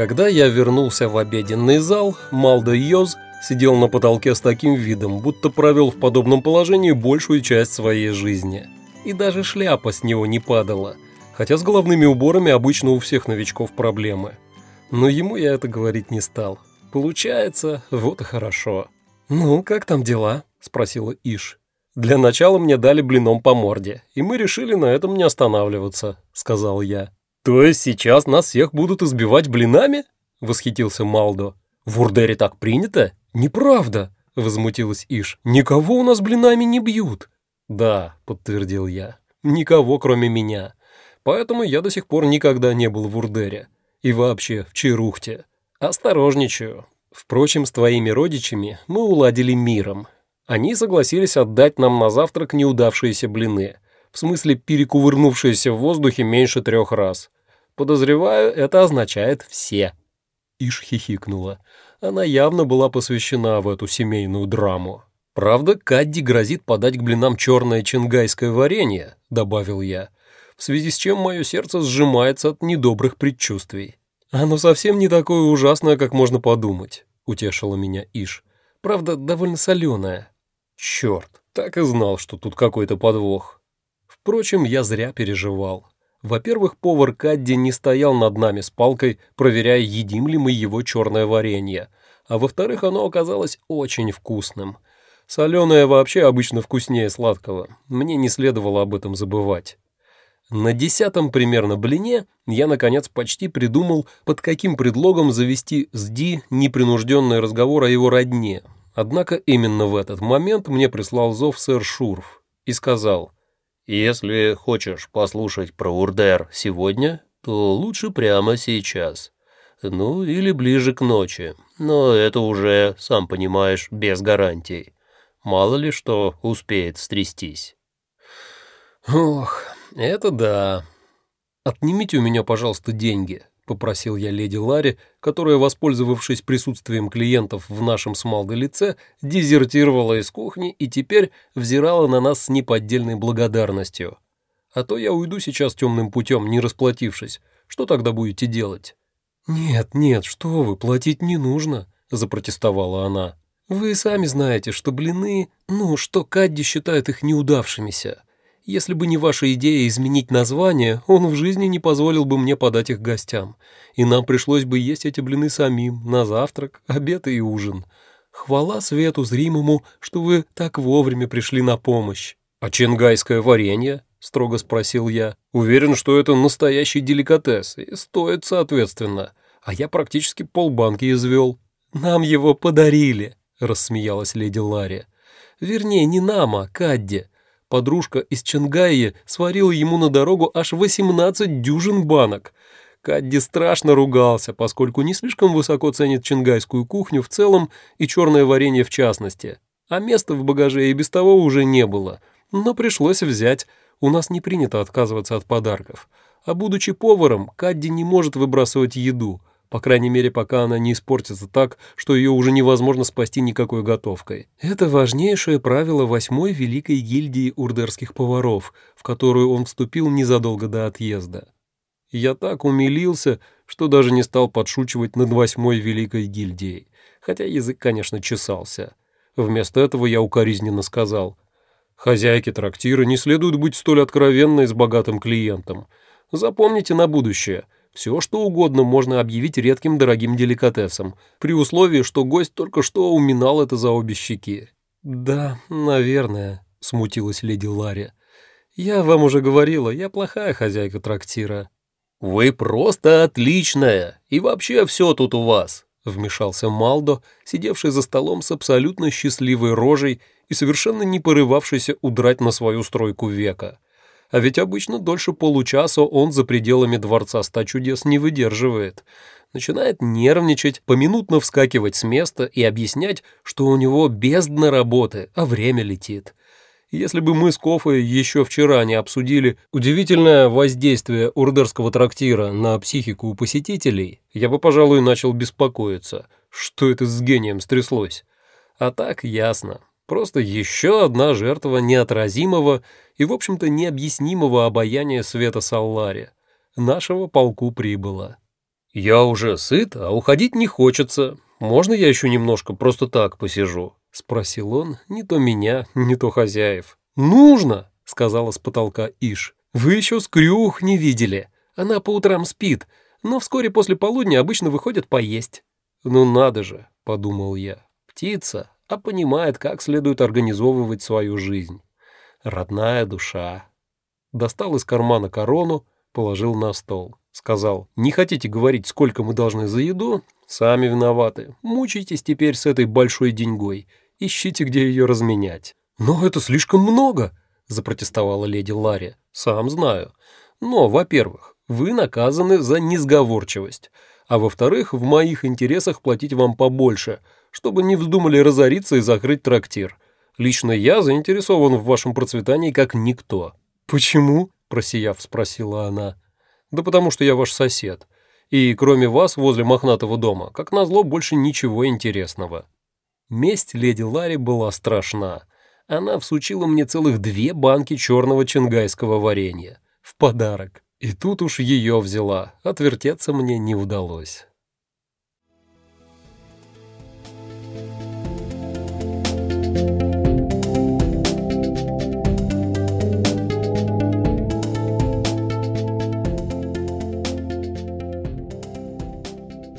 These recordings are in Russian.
Когда я вернулся в обеденный зал, Малдо Йоз сидел на потолке с таким видом, будто провел в подобном положении большую часть своей жизни. И даже шляпа с него не падала, хотя с головными уборами обычно у всех новичков проблемы. Но ему я это говорить не стал. Получается, вот и хорошо. «Ну, как там дела?» – спросила Иш. «Для начала мне дали блином по морде, и мы решили на этом не останавливаться», – сказал я. «То есть сейчас нас всех будут избивать блинами?» — восхитился Малдо. «В Урдере так принято?» «Неправда!» — возмутилась Иш. «Никого у нас блинами не бьют!» «Да», — подтвердил я. «Никого, кроме меня. Поэтому я до сих пор никогда не был в Урдере. И вообще в Чарухте. Осторожничаю. Впрочем, с твоими родичами мы уладили миром. Они согласились отдать нам на завтрак неудавшиеся блины — в смысле перекувырнувшиеся в воздухе меньше трех раз. Подозреваю, это означает «все». Иш хихикнула. Она явно была посвящена в эту семейную драму. «Правда, Кадди грозит подать к блинам черное чингайское варенье», — добавил я, в связи с чем мое сердце сжимается от недобрых предчувствий. «Оно совсем не такое ужасное, как можно подумать», — утешила меня Иш. «Правда, довольно соленое». «Черт, так и знал, что тут какой-то подвох». Впрочем, я зря переживал. Во-первых, повар Кадди не стоял над нами с палкой, проверяя, едим ли мы его черное варенье. А во-вторых, оно оказалось очень вкусным. Соленое вообще обычно вкуснее сладкого. Мне не следовало об этом забывать. На десятом примерно блине я, наконец, почти придумал, под каким предлогом завести с Ди непринужденный разговор о его родне. Однако именно в этот момент мне прислал зов сэр Шурф и сказал — если хочешь послушать про Урдер сегодня, то лучше прямо сейчас. Ну, или ближе к ночи. Но это уже, сам понимаешь, без гарантий. Мало ли что успеет стрястись. Ох, это да. Отнимите у меня, пожалуйста, деньги попросил я леди Ларри, которая, воспользовавшись присутствием клиентов в нашем с лице, дезертировала из кухни и теперь взирала на нас с неподдельной благодарностью. А то я уйду сейчас темным путем, не расплатившись. Что тогда будете делать? «Нет, нет, что вы, платить не нужно», — запротестовала она. «Вы сами знаете, что блины, ну, что Кадди считает их неудавшимися. Если бы не ваша идея изменить название, он в жизни не позволил бы мне подать их гостям, и нам пришлось бы есть эти блины самим, на завтрак, обед и ужин. Хвала свету зримому, что вы так вовремя пришли на помощь. «А ченгайское варенье?» — строго спросил я. «Уверен, что это настоящий деликатес, и стоит соответственно. А я практически полбанки извел». «Нам его подарили», — рассмеялась леди Ларри. «Вернее, не нам, а Кадде. Подружка из Чангаи сварила ему на дорогу аж 18 дюжин банок. Кадди страшно ругался, поскольку не слишком высоко ценит чингайскую кухню в целом и черное варенье в частности. А места в багаже и без того уже не было. Но пришлось взять. У нас не принято отказываться от подарков. А будучи поваром, Кадди не может выбрасывать еду по крайней мере, пока она не испортится так, что ее уже невозможно спасти никакой готовкой. Это важнейшее правило восьмой великой гильдии урдерских поваров, в которую он вступил незадолго до отъезда. Я так умилился, что даже не стал подшучивать над восьмой великой гильдией, хотя язык, конечно, чесался. Вместо этого я укоризненно сказал, «Хозяйке трактира не следует быть столь откровенной с богатым клиентом. Запомните на будущее — все, что угодно можно объявить редким дорогим деликатесом, при условии, что гость только что уминал это за обе щеки. «Да, наверное», — смутилась леди Ларри. «Я вам уже говорила, я плохая хозяйка трактира». «Вы просто отличная, и вообще все тут у вас», — вмешался Малдо, сидевший за столом с абсолютно счастливой рожей и совершенно не порывавшийся удрать на свою стройку века. А ведь обычно дольше получаса он за пределами дворца ста чудес не выдерживает. Начинает нервничать, поминутно вскакивать с места и объяснять, что у него бездна работы, а время летит. Если бы мы с Кофой еще вчера не обсудили удивительное воздействие урдерского трактира на психику у посетителей, я бы, пожалуй, начал беспокоиться, что это с гением стряслось. А так ясно. Просто еще одна жертва неотразимого и, в общем-то, необъяснимого обаяния света Саллари. Нашего полку прибыло. «Я уже сыт, а уходить не хочется. Можно я еще немножко просто так посижу?» — спросил он, не то меня, не то хозяев. «Нужно!» — сказала с потолка Иш. «Вы еще скрюх не видели. Она по утрам спит, но вскоре после полудня обычно выходит поесть». «Ну надо же!» — подумал я. «Птица, а понимает, как следует организовывать свою жизнь. Родная душа». Достал из кармана корону, положил на стол. Сказал, не хотите говорить, сколько мы должны за еду? Сами виноваты. Мучайтесь теперь с этой большой деньгой. Ищите, где ее разменять. Но это слишком много, запротестовала леди Ларри. Сам знаю. Но, во-первых, вы наказаны за несговорчивость. А во-вторых, в моих интересах платить вам побольше, чтобы не вздумали разориться и закрыть трактир. Лично я заинтересован в вашем процветании как никто. Почему? просияв, спросила она. Да потому что я ваш сосед. И кроме вас возле мохнатого дома, как назло, больше ничего интересного. Месть леди Ларри была страшна. Она всучила мне целых две банки черного чингайского варенья. В подарок. И тут уж ее взяла. Отвертеться мне не удалось.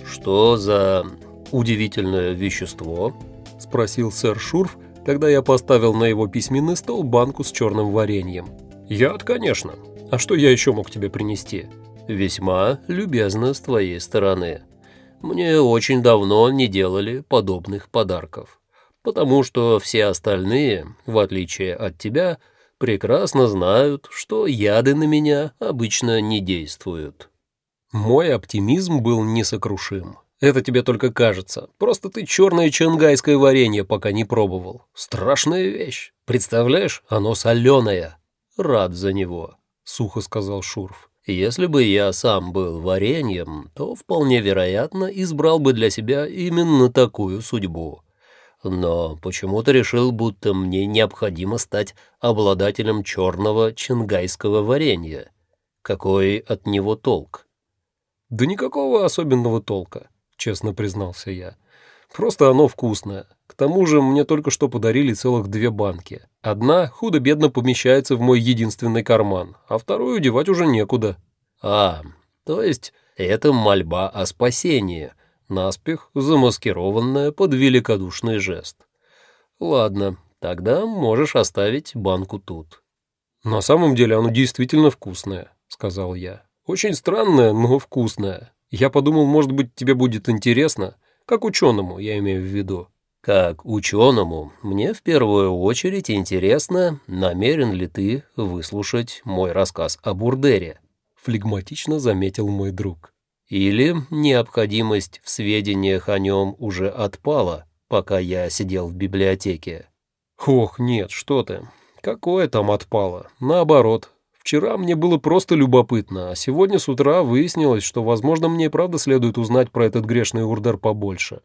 «Что за удивительное вещество?» – спросил сэр Шурф, когда я поставил на его письменный стол банку с черным вареньем. «Яд, конечно. А что я еще мог тебе принести?» «Весьма любезно с твоей стороны. Мне очень давно не делали подобных подарков, потому что все остальные, в отличие от тебя, прекрасно знают, что яды на меня обычно не действуют». Мой оптимизм был несокрушим. Это тебе только кажется. Просто ты черное чангайское варенье пока не пробовал. Страшная вещь. Представляешь, оно соленое. Рад за него, сухо сказал Шурф. Если бы я сам был вареньем, то вполне вероятно избрал бы для себя именно такую судьбу. Но почему-то решил, будто мне необходимо стать обладателем черного чангайского варенья. Какой от него толк? «Да никакого особенного толка», — честно признался я. «Просто оно вкусное. К тому же мне только что подарили целых две банки. Одна худо-бедно помещается в мой единственный карман, а вторую девать уже некуда». «А, то есть это мольба о спасении», наспех замаскированная под великодушный жест. Ладно, тогда можешь оставить банку тут. На самом деле оно действительно вкусное, сказал я. Очень странная, но вкусная. Я подумал, может быть, тебе будет интересно. Как ученому, я имею в виду. Как ученому, мне в первую очередь интересно, намерен ли ты выслушать мой рассказ о Бурдере. Флегматично заметил мой друг. Или необходимость в сведениях о нем уже отпала, пока я сидел в библиотеке. Ох, нет, что ты. Какое там отпало? Наоборот, Вчера мне было просто любопытно, а сегодня с утра выяснилось, что, возможно, мне и правда следует узнать про этот грешный урдер побольше.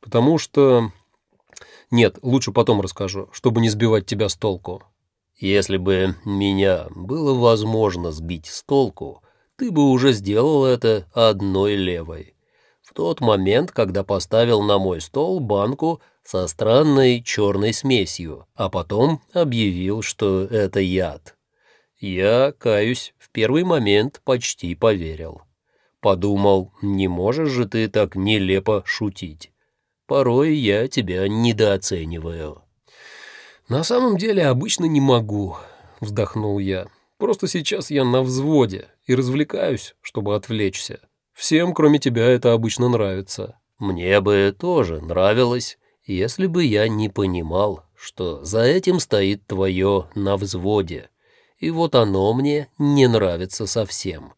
Потому что... Нет, лучше потом расскажу, чтобы не сбивать тебя с толку. Если бы меня было возможно сбить с толку, ты бы уже сделал это одной левой. В тот момент, когда поставил на мой стол банку со странной черной смесью, а потом объявил, что это яд. Я, каюсь, в первый момент почти поверил. Подумал, не можешь же ты так нелепо шутить. Порой я тебя недооцениваю. На самом деле обычно не могу, вздохнул я. Просто сейчас я на взводе и развлекаюсь, чтобы отвлечься. Всем, кроме тебя, это обычно нравится. Мне бы тоже нравилось, если бы я не понимал, что за этим стоит твое «на взводе», и вот оно мне не нравится совсем.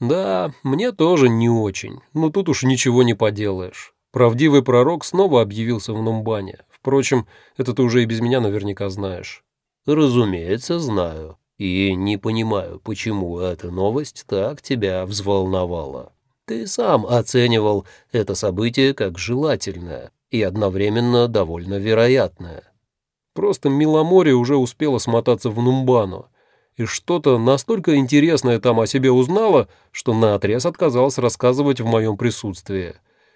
Да, мне тоже не очень, но тут уж ничего не поделаешь. Правдивый пророк снова объявился в Нумбане. Впрочем, это ты уже и без меня наверняка знаешь. Разумеется, знаю. И не понимаю, почему эта новость так тебя взволновала. Ты сам оценивал это событие как желательное и одновременно довольно вероятное. Просто Миломоре уже успела смотаться в Нумбану, и что-то настолько интересное там о себе узнала, что наотрез отказалась рассказывать в моем присутствии.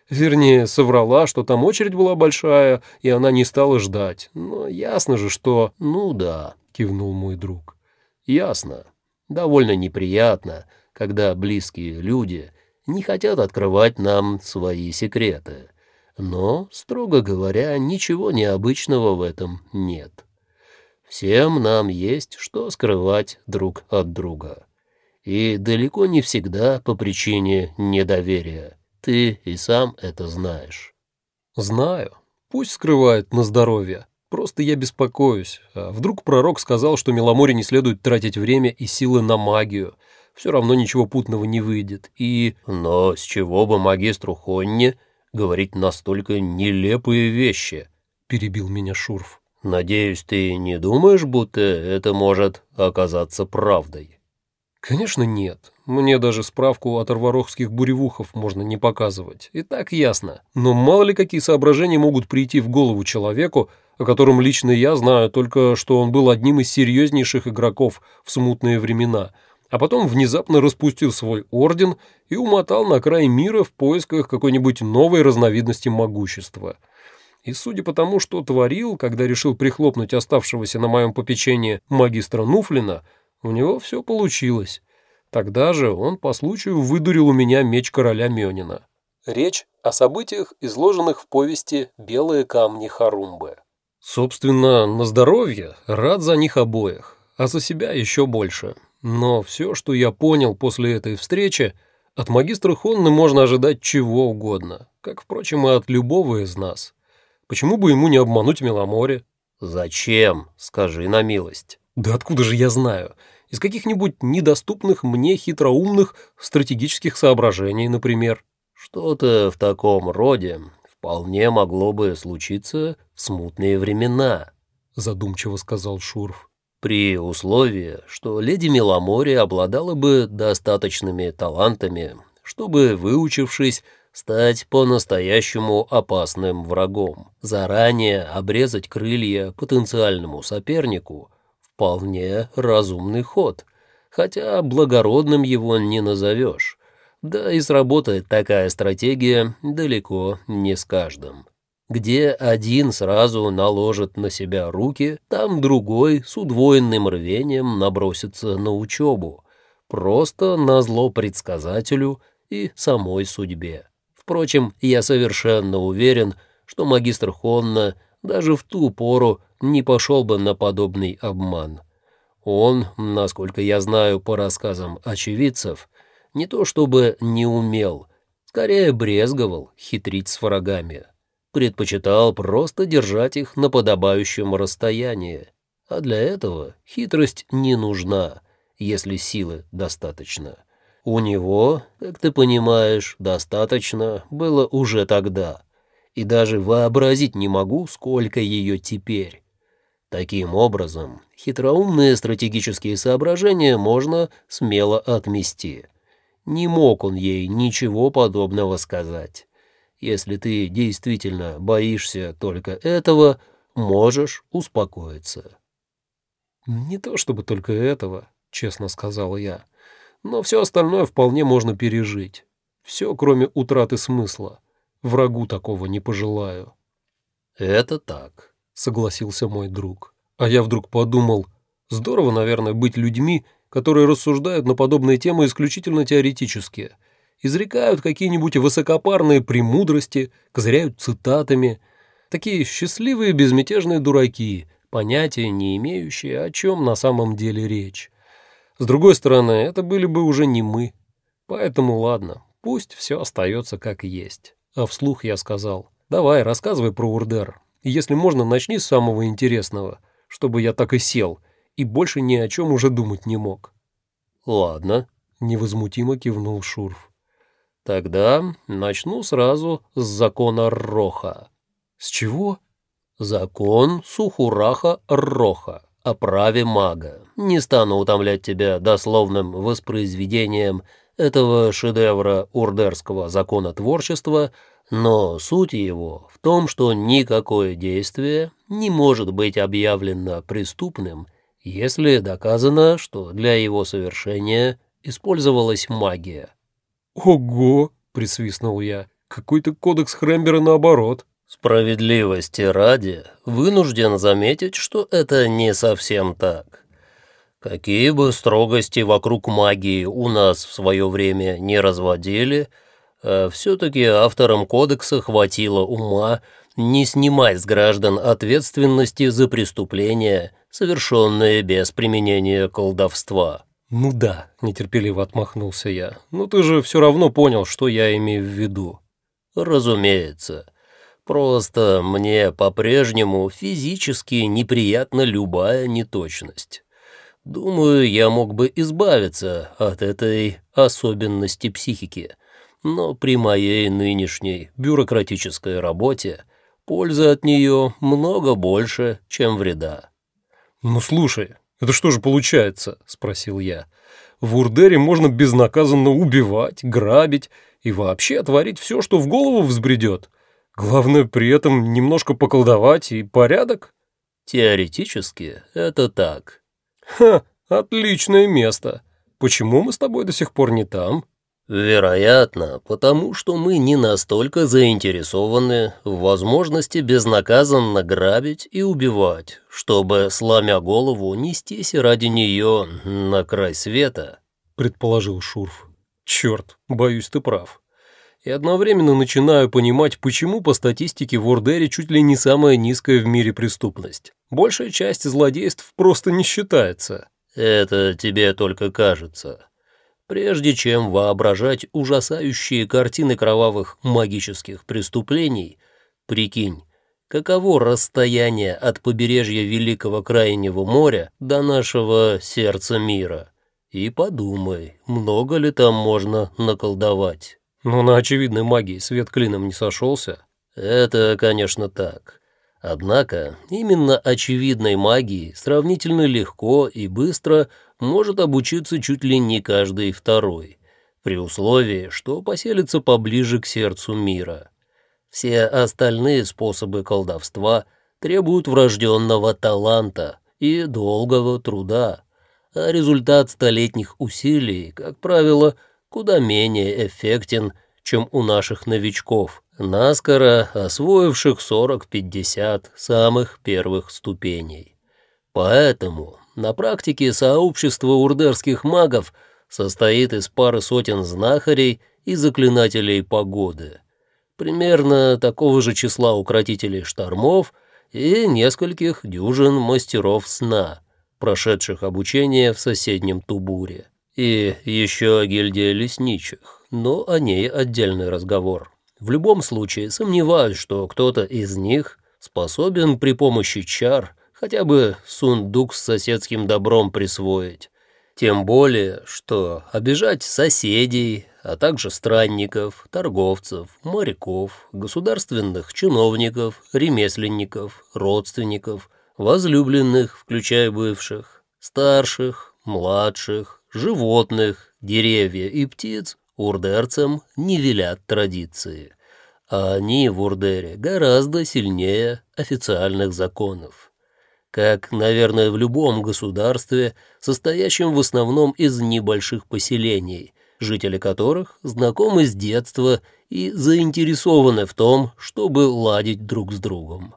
Вернее, соврала, что там очередь была большая, и она не стала ждать. Но ясно же, что... «Ну да», — кивнул мой друг. «Ясно. Довольно неприятно, когда близкие люди не хотят открывать нам свои секреты. Но, строго говоря, ничего необычного в этом нет. Всем нам есть что скрывать друг от друга. И далеко не всегда по причине недоверия. Ты и сам это знаешь. Знаю. Пусть скрывает на здоровье. Просто я беспокоюсь. А вдруг пророк сказал, что Меломоре не следует тратить время и силы на магию. Все равно ничего путного не выйдет. И... Но с чего бы магистру Хонне говорить настолько нелепые вещи? Перебил меня Шурф. Надеюсь, ты не думаешь, будто это может оказаться правдой? Конечно, нет. Мне даже справку от арварохских буревухов можно не показывать. И так ясно. Но мало ли какие соображения могут прийти в голову человеку, о котором лично я знаю только, что он был одним из серьезнейших игроков в смутные времена, а потом внезапно распустил свой орден и умотал на край мира в поисках какой-нибудь новой разновидности могущества. И судя по тому, что творил, когда решил прихлопнуть оставшегося на моем попечении магистра Нуфлина, у него все получилось. Тогда же он по случаю выдурил у меня меч короля Мёнина. Речь о событиях, изложенных в повести «Белые камни Харумбы». Собственно, на здоровье рад за них обоих, а за себя еще больше. Но все, что я понял после этой встречи, от магистра Хонны можно ожидать чего угодно, как, впрочем, и от любого из нас. Почему бы ему не обмануть Меломоре? «Зачем? Скажи на милость». «Да откуда же я знаю? Из каких-нибудь недоступных мне хитроумных стратегических соображений, например. Что-то в таком роде вполне могло бы случиться в смутные времена, задумчиво сказал Шурф. При условии, что леди Меломори обладала бы достаточными талантами, чтобы, выучившись, стать по-настоящему опасным врагом, заранее обрезать крылья потенциальному сопернику – Вполне разумный ход, хотя благородным его не назовешь. Да и сработает такая стратегия далеко не с каждым. Где один сразу наложит на себя руки, там другой с удвоенным рвением набросится на учебу, просто на зло предсказателю и самой судьбе. Впрочем, я совершенно уверен, что магистр Хонна даже в ту пору не пошел бы на подобный обман. Он, насколько я знаю по рассказам очевидцев, не то чтобы не умел, скорее брезговал хитрить с врагами. Предпочитал просто держать их на подобающем расстоянии. А для этого хитрость не нужна, если силы достаточно. У него, как ты понимаешь, достаточно было уже тогда. И даже вообразить не могу, сколько ее теперь. Таким образом, хитроумные стратегические соображения можно смело отмести. Не мог он ей ничего подобного сказать. Если ты действительно боишься только этого, можешь успокоиться. «Не то чтобы только этого», — честно сказал я, «но все остальное вполне можно пережить. Все, кроме утраты смысла. Врагу такого не пожелаю». «Это так», согласился мой друг. А я вдруг подумал, здорово, наверное, быть людьми, которые рассуждают на подобные темы исключительно теоретически, изрекают какие-нибудь высокопарные премудрости, козыряют цитатами. Такие счастливые безмятежные дураки, понятия не имеющие, о чем на самом деле речь. С другой стороны, это были бы уже не мы. Поэтому ладно, пусть все остается как есть. А вслух я сказал, давай, рассказывай про Урдер, если можно, начни с самого интересного, чтобы я так и сел, и больше ни о чем уже думать не мог. «Ладно», — невозмутимо кивнул Шурф. «Тогда начну сразу с закона Роха». «С чего?» «Закон Сухураха Роха о праве мага. Не стану утомлять тебя дословным воспроизведением этого шедевра урдерского закона творчества, но суть его в том, что никакое действие не может быть объявлено преступным, если доказано, что для его совершения использовалась магия. «Ого!» — присвистнул я. «Какой-то кодекс Хрембера наоборот». Справедливости ради, вынужден заметить, что это не совсем так. Какие бы строгости вокруг магии у нас в свое время не разводили, а все-таки авторам кодекса хватило ума не снимать с граждан ответственности за преступления, совершенные без применения колдовства. «Ну да», — нетерпеливо отмахнулся я, — «ну ты же все равно понял, что я имею в виду». «Разумеется. Просто мне по-прежнему физически неприятна любая неточность. Думаю, я мог бы избавиться от этой особенности психики, но при моей нынешней бюрократической работе пользы от нее много больше, чем вреда». «Ну слушай, «Это что же получается?» – спросил я. «В Урдере можно безнаказанно убивать, грабить и вообще творить все, что в голову взбредет. Главное при этом немножко поколдовать и порядок». «Теоретически это так». «Ха, отличное место. Почему мы с тобой до сих пор не там?» Вероятно, потому что мы не настолько заинтересованы в возможности безнаказанно грабить и убивать, чтобы, сломя голову, нестись ради нее на край света, предположил Шурф. Черт, боюсь, ты прав. И одновременно начинаю понимать, почему по статистике в Ордере чуть ли не самая низкая в мире преступность. Большая часть злодейств просто не считается. Это тебе только кажется. Прежде чем воображать ужасающие картины кровавых магических преступлений, прикинь, каково расстояние от побережья Великого Крайнего моря до нашего сердца мира. И подумай, много ли там можно наколдовать. Но на очевидной магии свет клином не сошелся. Это, конечно, так. Однако именно очевидной магии сравнительно легко и быстро – может обучиться чуть ли не каждый второй, при условии, что поселится поближе к сердцу мира. Все остальные способы колдовства требуют врожденного таланта и долгого труда, а результат столетних усилий, как правило, куда менее эффектен, чем у наших новичков, наскоро освоивших 40-50 самых первых ступеней. Поэтому на практике сообщество урдерских магов состоит из пары сотен знахарей и заклинателей погоды, примерно такого же числа укротителей штормов и нескольких дюжин мастеров сна, прошедших обучение в соседнем Тубуре. И еще гильдия лесничих, но о ней отдельный разговор. В любом случае, сомневаюсь, что кто-то из них способен при помощи чар хотя бы сундук с соседским добром присвоить. Тем более, что обижать соседей, а также странников, торговцев, моряков, государственных чиновников, ремесленников, родственников, возлюбленных, включая бывших, старших, младших, животных, деревья и птиц урдерцам не велят традиции. А они в Урдере гораздо сильнее официальных законов как, наверное, в любом государстве, состоящем в основном из небольших поселений, жители которых знакомы с детства и заинтересованы в том, чтобы ладить друг с другом.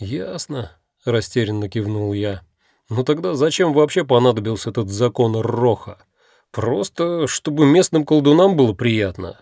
«Ясно», — растерянно кивнул я. «Ну тогда зачем вообще понадобился этот закон Роха? Просто, чтобы местным колдунам было приятно».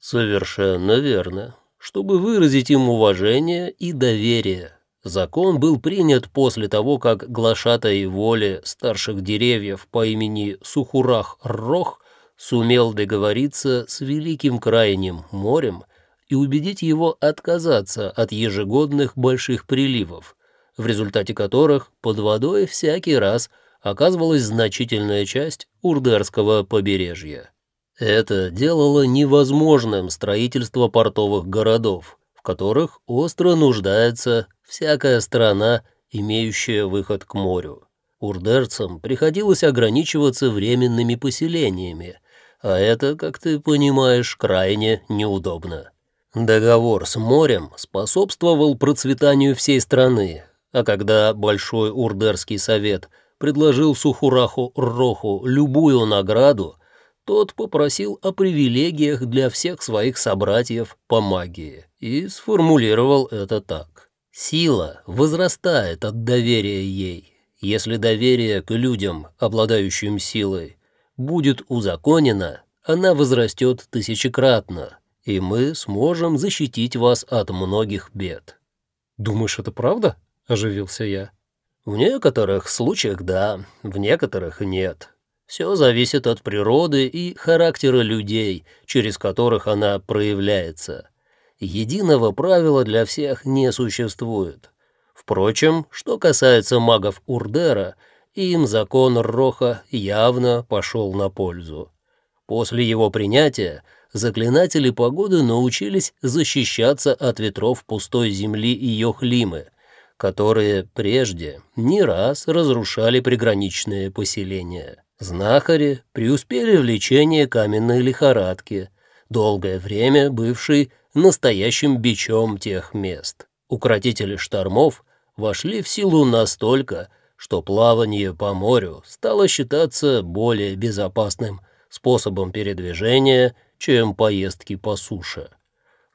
«Совершенно верно. Чтобы выразить им уважение и доверие». Закон был принят после того, как глашатай воли старших деревьев по имени Сухурах-Рох сумел договориться с Великим Крайним морем и убедить его отказаться от ежегодных больших приливов, в результате которых под водой всякий раз оказывалась значительная часть Урдерского побережья. Это делало невозможным строительство портовых городов, в которых остро нуждается всякая страна, имеющая выход к морю. Урдерцам приходилось ограничиваться временными поселениями, а это, как ты понимаешь, крайне неудобно. Договор с морем способствовал процветанию всей страны, а когда Большой Урдерский совет предложил Сухураху Роху любую награду, тот попросил о привилегиях для всех своих собратьев по магии и сформулировал это так. «Сила возрастает от доверия ей. Если доверие к людям, обладающим силой, будет узаконено, она возрастет тысячекратно, и мы сможем защитить вас от многих бед». «Думаешь, это правда?» – оживился я. «В некоторых случаях да, в некоторых нет. Все зависит от природы и характера людей, через которых она проявляется. Единого правила для всех не существует. Впрочем, что касается магов Урдера, им закон Роха явно пошел на пользу. После его принятия заклинатели погоды научились защищаться от ветров пустой земли и Йохлимы, которые прежде не раз разрушали приграничные поселения. Знахари преуспели в лечении каменной лихорадки, долгое время бывшей настоящим бичом тех мест. Укротители штормов вошли в силу настолько, что плавание по морю стало считаться более безопасным способом передвижения, чем поездки по суше.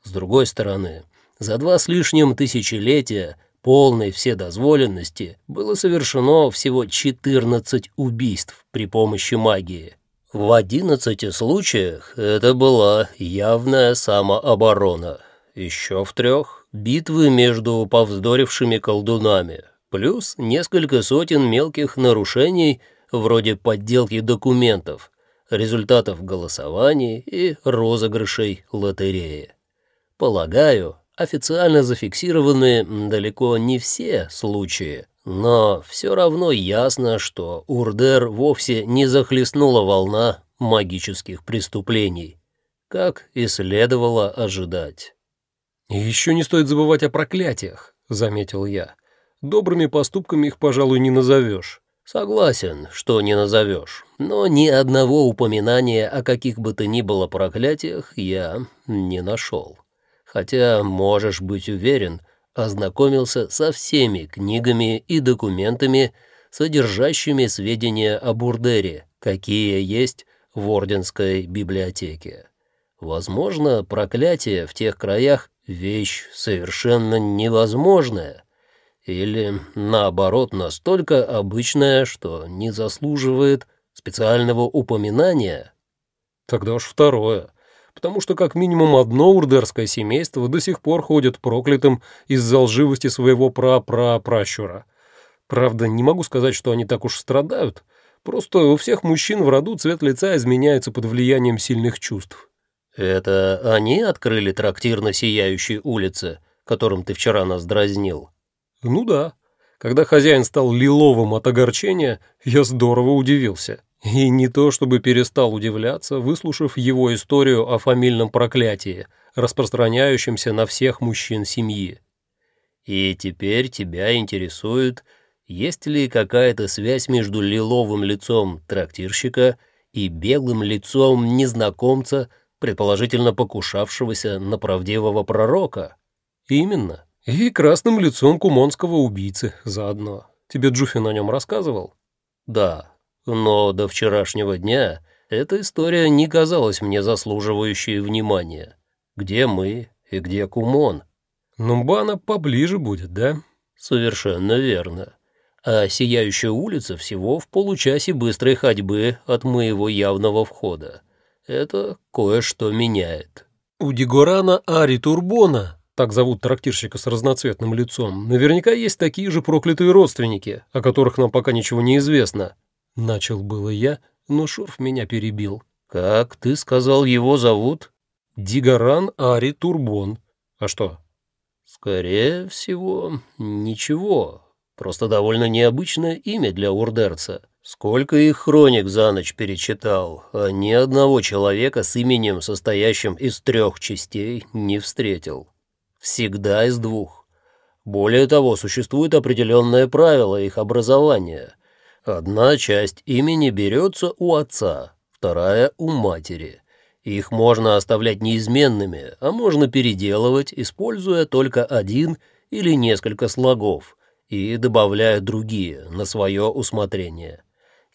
С другой стороны, за два с лишним тысячелетия полной вседозволенности было совершено всего 14 убийств при помощи магии. В 11 случаях это была явная самооборона. Еще в трех – битвы между повздорившими колдунами, плюс несколько сотен мелких нарушений вроде подделки документов, результатов голосований и розыгрышей лотереи. Полагаю, официально зафиксированы далеко не все случаи, но все равно ясно, что Урдер вовсе не захлестнула волна магических преступлений, как и следовало ожидать. «И еще не стоит забывать о проклятиях», — заметил я. «Добрыми поступками их, пожалуй, не назовешь». «Согласен, что не назовешь, но ни одного упоминания о каких бы то ни было проклятиях я не нашел» хотя, можешь быть уверен, ознакомился со всеми книгами и документами, содержащими сведения о Бурдере, какие есть в Орденской библиотеке. Возможно, проклятие в тех краях — вещь совершенно невозможная, или, наоборот, настолько обычная, что не заслуживает специального упоминания. Тогда уж второе потому что как минимум одно урдерское семейство до сих пор ходит проклятым из-за лживости своего пра-пра-пращура. Правда, не могу сказать, что они так уж страдают, просто у всех мужчин в роду цвет лица изменяется под влиянием сильных чувств. «Это они открыли трактир на Сияющей улице, которым ты вчера нас дразнил?» «Ну да. Когда хозяин стал лиловым от огорчения, я здорово удивился». И не то чтобы перестал удивляться, выслушав его историю о фамильном проклятии, распространяющемся на всех мужчин семьи. И теперь тебя интересует, есть ли какая-то связь между лиловым лицом трактирщика и белым лицом незнакомца, предположительно покушавшегося на правдивого пророка? Именно. И красным лицом кумонского убийцы заодно. Тебе Джуфин о нем рассказывал? Да, но до вчерашнего дня эта история не казалась мне заслуживающей внимания. Где мы и где Кумон? Нумбана поближе будет, да? Совершенно верно. А Сияющая улица всего в получасе быстрой ходьбы от моего явного входа. Это кое-что меняет. У Дигорана Ари Турбона, так зовут трактирщика с разноцветным лицом, наверняка есть такие же проклятые родственники, о которых нам пока ничего не известно. Начал было я, но Шурф меня перебил. «Как ты сказал, его зовут?» «Дигаран Ари Турбон. А что?» «Скорее всего, ничего. Просто довольно необычное имя для урдерца. Сколько их хроник за ночь перечитал, а ни одного человека с именем, состоящим из трех частей, не встретил. Всегда из двух. Более того, существует определенное правило их образования — Одна часть имени берется у отца, вторая — у матери. Их можно оставлять неизменными, а можно переделывать, используя только один или несколько слогов, и добавляют другие на свое усмотрение.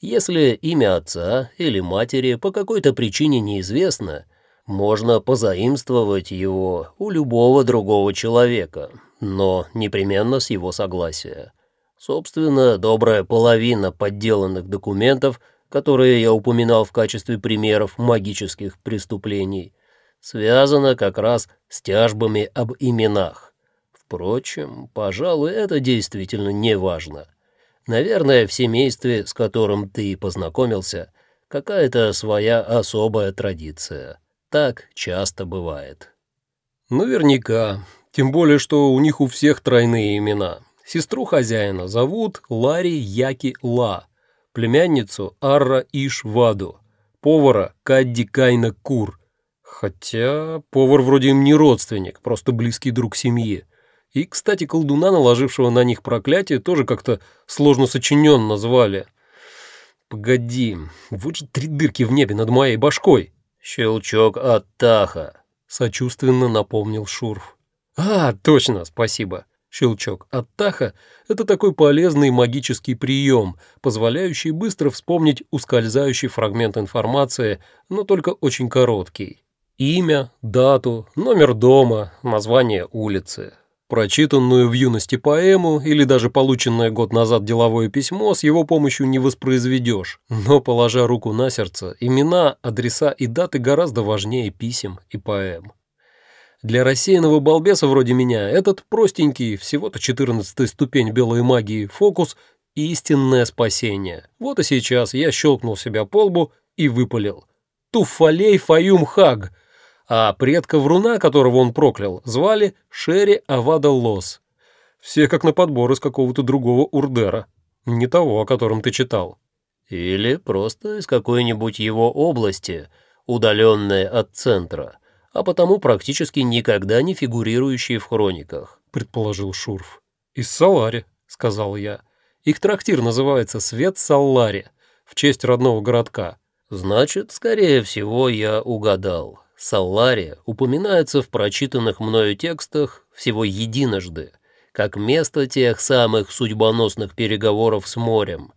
Если имя отца или матери по какой-то причине неизвестно, можно позаимствовать его у любого другого человека, но непременно с его согласия. Собственно, добрая половина подделанных документов, которые я упоминал в качестве примеров магических преступлений, связана как раз с тяжбами об именах. Впрочем, пожалуй, это действительно не важно. Наверное, в семействе, с которым ты познакомился, какая-то своя особая традиция. Так часто бывает. Наверняка. Тем более, что у них у всех тройные имена. Сестру хозяина зовут Лари Яки Ла, племянницу Арра Иш Ваду, повара Кадди Кайна Кур. Хотя повар вроде им не родственник, просто близкий друг семьи. И, кстати, колдуна, наложившего на них проклятие, тоже как-то сложно сочиненно звали. Погоди, вот же три дырки в небе над моей башкой. Щелчок от Таха, сочувственно напомнил Шурф. А, точно, спасибо. Щелчок от Таха – это такой полезный магический прием, позволяющий быстро вспомнить ускользающий фрагмент информации, но только очень короткий. Имя, дату, номер дома, название улицы. Прочитанную в юности поэму или даже полученное год назад деловое письмо с его помощью не воспроизведешь. Но, положа руку на сердце, имена, адреса и даты гораздо важнее писем и поэм. Для рассеянного балбеса вроде меня этот простенький, всего-то четырнадцатая ступень белой магии, фокус – истинное спасение. Вот и сейчас я щелкнул себя по лбу и выпалил. Туфалей Фаюм Хаг – а предка вруна, которого он проклял, звали Шерри Авада Лос. Все как на подбор из какого-то другого урдера, не того, о котором ты читал. Или просто из какой-нибудь его области, удаленной от центра, а потому практически никогда не фигурирующей в хрониках, предположил Шурф. Из Салари, сказал я. Их трактир называется Свет Саллари, в честь родного городка. Значит, скорее всего, я угадал. Саллари упоминается в прочитанных мною текстах всего единожды, как место тех самых судьбоносных переговоров с морем.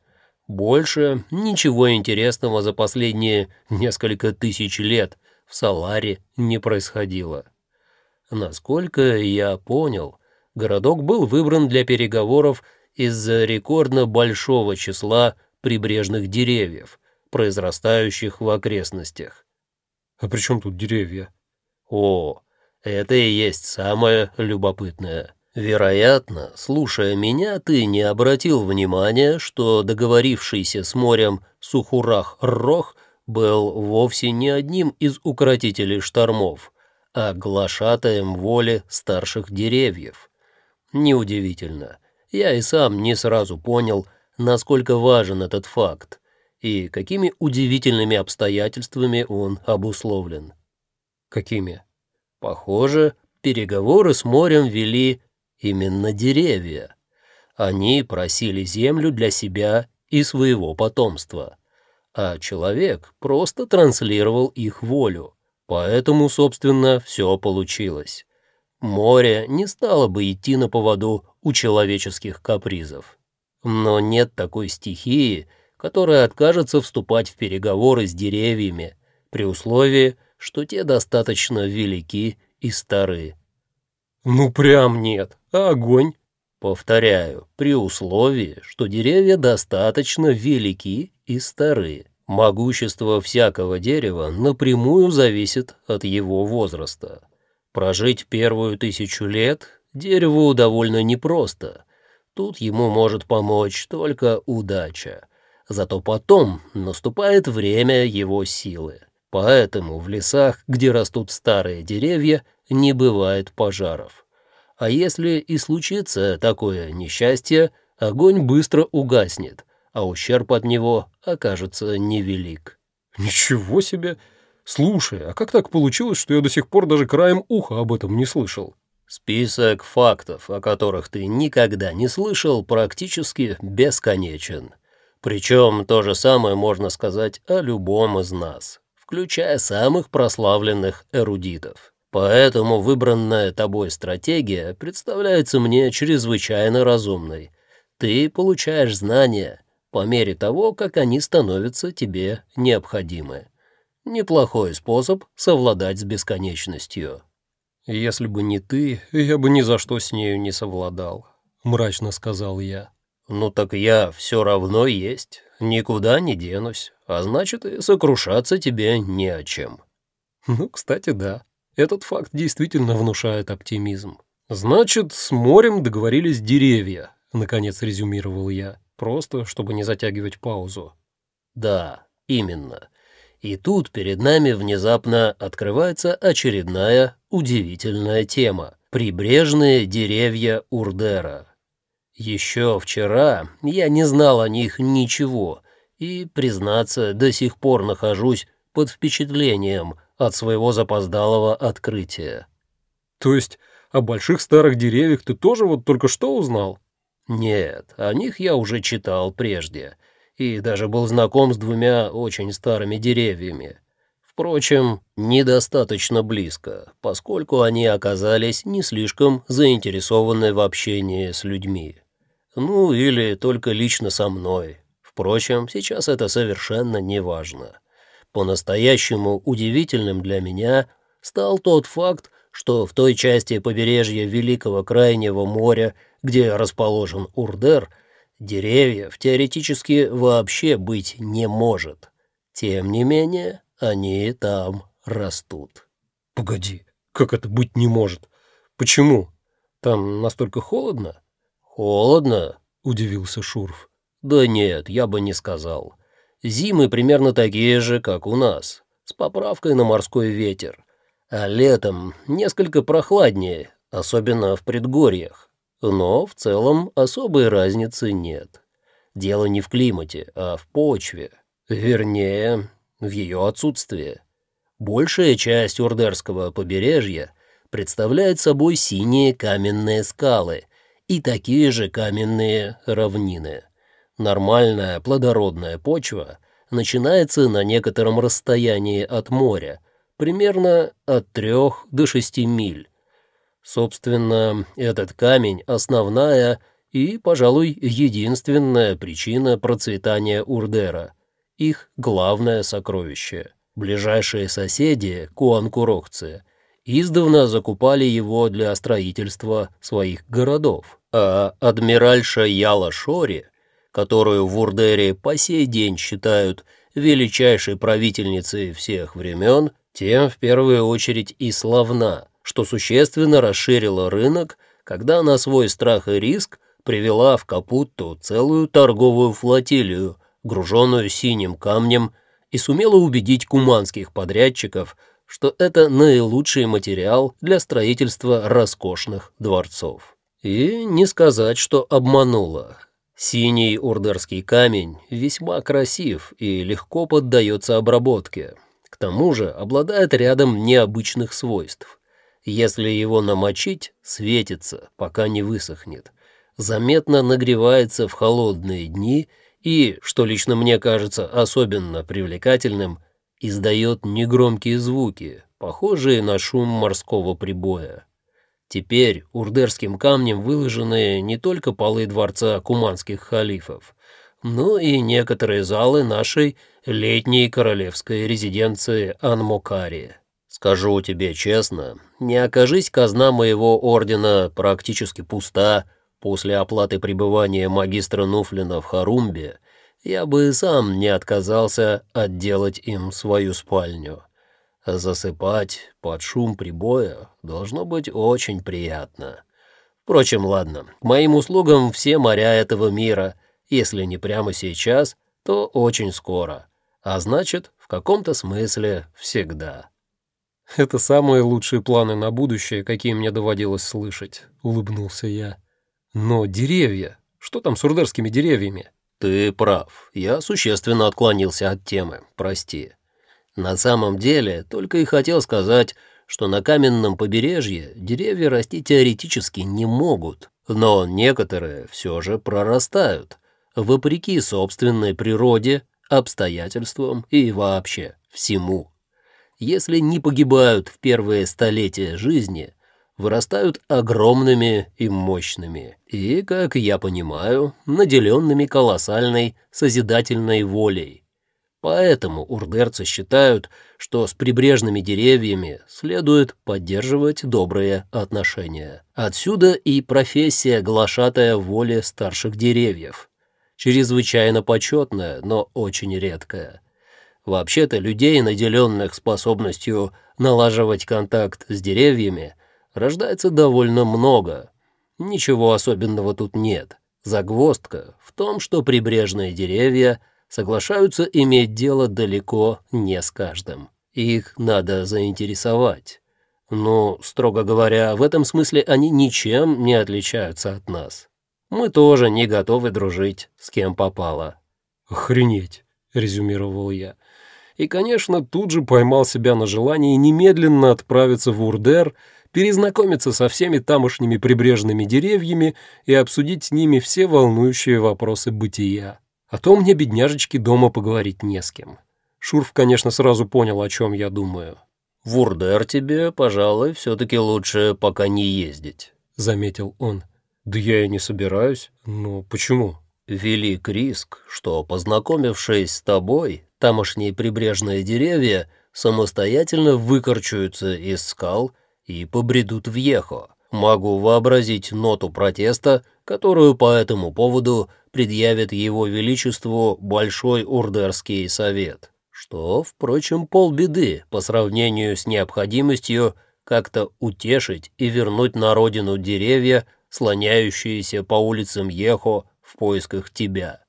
Больше ничего интересного за последние несколько тысяч лет в Саларе не происходило. Насколько я понял, городок был выбран для переговоров из-за рекордно большого числа прибрежных деревьев, произрастающих в окрестностях. А при чем тут деревья? О, это и есть самое любопытное. Вероятно, слушая меня, ты не обратил внимания, что договорившийся с морем Сухурах-Рох был вовсе не одним из укротителей штормов, а глашатаем воли старших деревьев. Неудивительно. Я и сам не сразу понял, насколько важен этот факт и какими удивительными обстоятельствами он обусловлен. Какими? Похоже, переговоры с морем вели именно деревья. Они просили землю для себя и своего потомства, а человек просто транслировал их волю. Поэтому, собственно, все получилось. Море не стало бы идти на поводу у человеческих капризов. Но нет такой стихии, которая откажется вступать в переговоры с деревьями при условии, что те достаточно велики и стары. Ну прям нет. А огонь? Повторяю, при условии, что деревья достаточно велики и стары. Могущество всякого дерева напрямую зависит от его возраста. Прожить первую тысячу лет дереву довольно непросто. Тут ему может помочь только удача. Зато потом наступает время его силы. Поэтому в лесах, где растут старые деревья, не бывает пожаров. А если и случится такое несчастье, огонь быстро угаснет, а ущерб от него окажется невелик. Ничего себе! Слушай, а как так получилось, что я до сих пор даже краем уха об этом не слышал? Список фактов, о которых ты никогда не слышал, практически бесконечен. Причем то же самое можно сказать о любом из нас, включая самых прославленных эрудитов. Поэтому выбранная тобой стратегия представляется мне чрезвычайно разумной. Ты получаешь знания по мере того, как они становятся тебе необходимы. Неплохой способ совладать с бесконечностью. «Если бы не ты, я бы ни за что с нею не совладал», — мрачно сказал я. «Ну так я все равно есть, никуда не денусь, а значит, и сокрушаться тебе не о чем». «Ну, кстати, да. Этот факт действительно внушает оптимизм. Значит, с морем договорились деревья», — наконец резюмировал я, просто чтобы не затягивать паузу. «Да, именно. И тут перед нами внезапно открывается очередная удивительная тема — прибрежные деревья Урдера. Еще вчера я не знал о них ничего и, признаться, до сих пор нахожусь под впечатлением от своего запоздалого открытия. То есть о больших старых деревьях ты тоже вот только что узнал? Нет, о них я уже читал прежде — и даже был знаком с двумя очень старыми деревьями. Впрочем, недостаточно близко, поскольку они оказались не слишком заинтересованы в общении с людьми. Ну, или только лично со мной. Впрочем, сейчас это совершенно не важно. По-настоящему удивительным для меня стал тот факт, что в той части побережья Великого Крайнего моря, где расположен Урдер, Деревьев теоретически вообще быть не может. Тем не менее, они там растут. Погоди, как это быть не может? Почему? Там настолько холодно? Холодно? Удивился Шурф. Да нет, я бы не сказал. Зимы примерно такие же, как у нас, с поправкой на морской ветер. А летом несколько прохладнее, особенно в предгорьях. Но в целом особой разницы нет. Дело не в климате, а в почве. Вернее, в ее отсутствии. Большая часть Урдерского побережья представляет собой синие каменные скалы и такие же каменные равнины. Нормальная плодородная почва начинается на некотором расстоянии от моря, примерно от 3 до 6 миль, Собственно, этот камень — основная и, пожалуй, единственная причина процветания Урдера, их главное сокровище. Ближайшие соседи, куанкурокцы, издавна закупали его для строительства своих городов, а адмиральша Яла Шори, которую в Урдере по сей день считают величайшей правительницей всех времен, тем в первую очередь и славна — что существенно расширило рынок, когда на свой страх и риск привела в Капутту целую торговую флотилию, груженную синим камнем, и сумела убедить куманских подрядчиков, что это наилучший материал для строительства роскошных дворцов. И не сказать, что обманула. Синий урдерский камень весьма красив и легко поддается обработке. К тому же обладает рядом необычных свойств. Если его намочить, светится, пока не высохнет. Заметно нагревается в холодные дни и, что лично мне кажется особенно привлекательным, издает негромкие звуки, похожие на шум морского прибоя. Теперь урдерским камнем выложены не только полы дворца куманских халифов, но и некоторые залы нашей летней королевской резиденции Анмокари. Скажу тебе честно, не окажись казна моего ордена практически пуста после оплаты пребывания магистра Нуфлина в Харумбе, я бы сам не отказался отделать им свою спальню. Засыпать под шум прибоя должно быть очень приятно. Впрочем, ладно, к моим услугам все моря этого мира, если не прямо сейчас, то очень скоро, а значит, в каком-то смысле всегда. «Это самые лучшие планы на будущее, какие мне доводилось слышать», — улыбнулся я. «Но деревья? Что там с урдерскими деревьями?» «Ты прав. Я существенно отклонился от темы. Прости. На самом деле, только и хотел сказать, что на каменном побережье деревья расти теоретически не могут, но некоторые все же прорастают, вопреки собственной природе, обстоятельствам и вообще всему если не погибают в первые столетия жизни, вырастают огромными и мощными, и, как я понимаю, наделенными колоссальной созидательной волей. Поэтому урдерцы считают, что с прибрежными деревьями следует поддерживать добрые отношения. Отсюда и профессия глашатая воли старших деревьев. Чрезвычайно почетная, но очень редкая. Вообще-то людей, наделенных способностью налаживать контакт с деревьями, рождается довольно много. Ничего особенного тут нет. Загвоздка в том, что прибрежные деревья соглашаются иметь дело далеко не с каждым. Их надо заинтересовать. Ну, строго говоря, в этом смысле они ничем не отличаются от нас. Мы тоже не готовы дружить с кем попало. «Охренеть», — резюмировал я. И, конечно, тут же поймал себя на желании немедленно отправиться в Урдер перезнакомиться со всеми тамошними прибрежными деревьями и обсудить с ними все волнующие вопросы бытия. А то мне, бедняжечки, дома поговорить не с кем. Шурф, конечно, сразу понял, о чем я думаю. «В Урдер тебе, пожалуй, все-таки лучше пока не ездить», — заметил он. «Да я и не собираюсь. Ну, почему?» «Велик риск, что, познакомившись с тобой, тамошние прибрежные деревья самостоятельно выкорчуются из скал и побредут в Ехо. Могу вообразить ноту протеста, которую по этому поводу предъявит его величеству Большой Урдерский совет. Что, впрочем, полбеды по сравнению с необходимостью как-то утешить и вернуть на родину деревья, слоняющиеся по улицам Ехо в поисках тебя.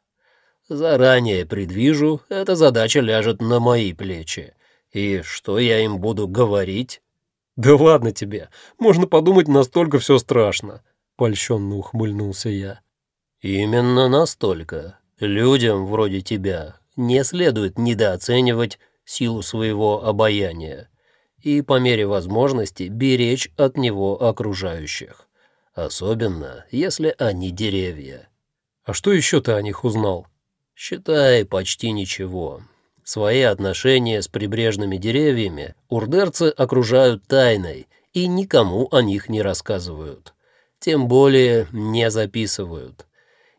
Заранее предвижу, эта задача ляжет на мои плечи. И что я им буду говорить? «Да ладно тебе, можно подумать, настолько все страшно», — польщенно ухмыльнулся я. «Именно настолько. Людям вроде тебя не следует недооценивать силу своего обаяния и по мере возможности беречь от него окружающих, особенно если они деревья». «А что еще ты о них узнал?» «Считай, почти ничего. Свои отношения с прибрежными деревьями урдерцы окружают тайной и никому о них не рассказывают. Тем более не записывают.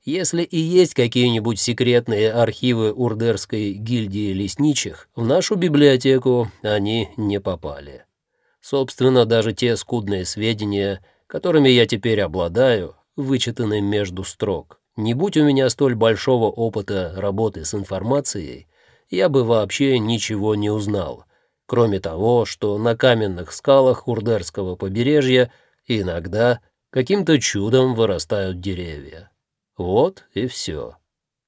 Если и есть какие-нибудь секретные архивы урдерской гильдии лесничих, в нашу библиотеку они не попали. Собственно, даже те скудные сведения, которыми я теперь обладаю, вычитаны между строк. Не будь у меня столь большого опыта работы с информацией, я бы вообще ничего не узнал, кроме того, что на каменных скалах Хурдерского побережья иногда каким-то чудом вырастают деревья. Вот и все.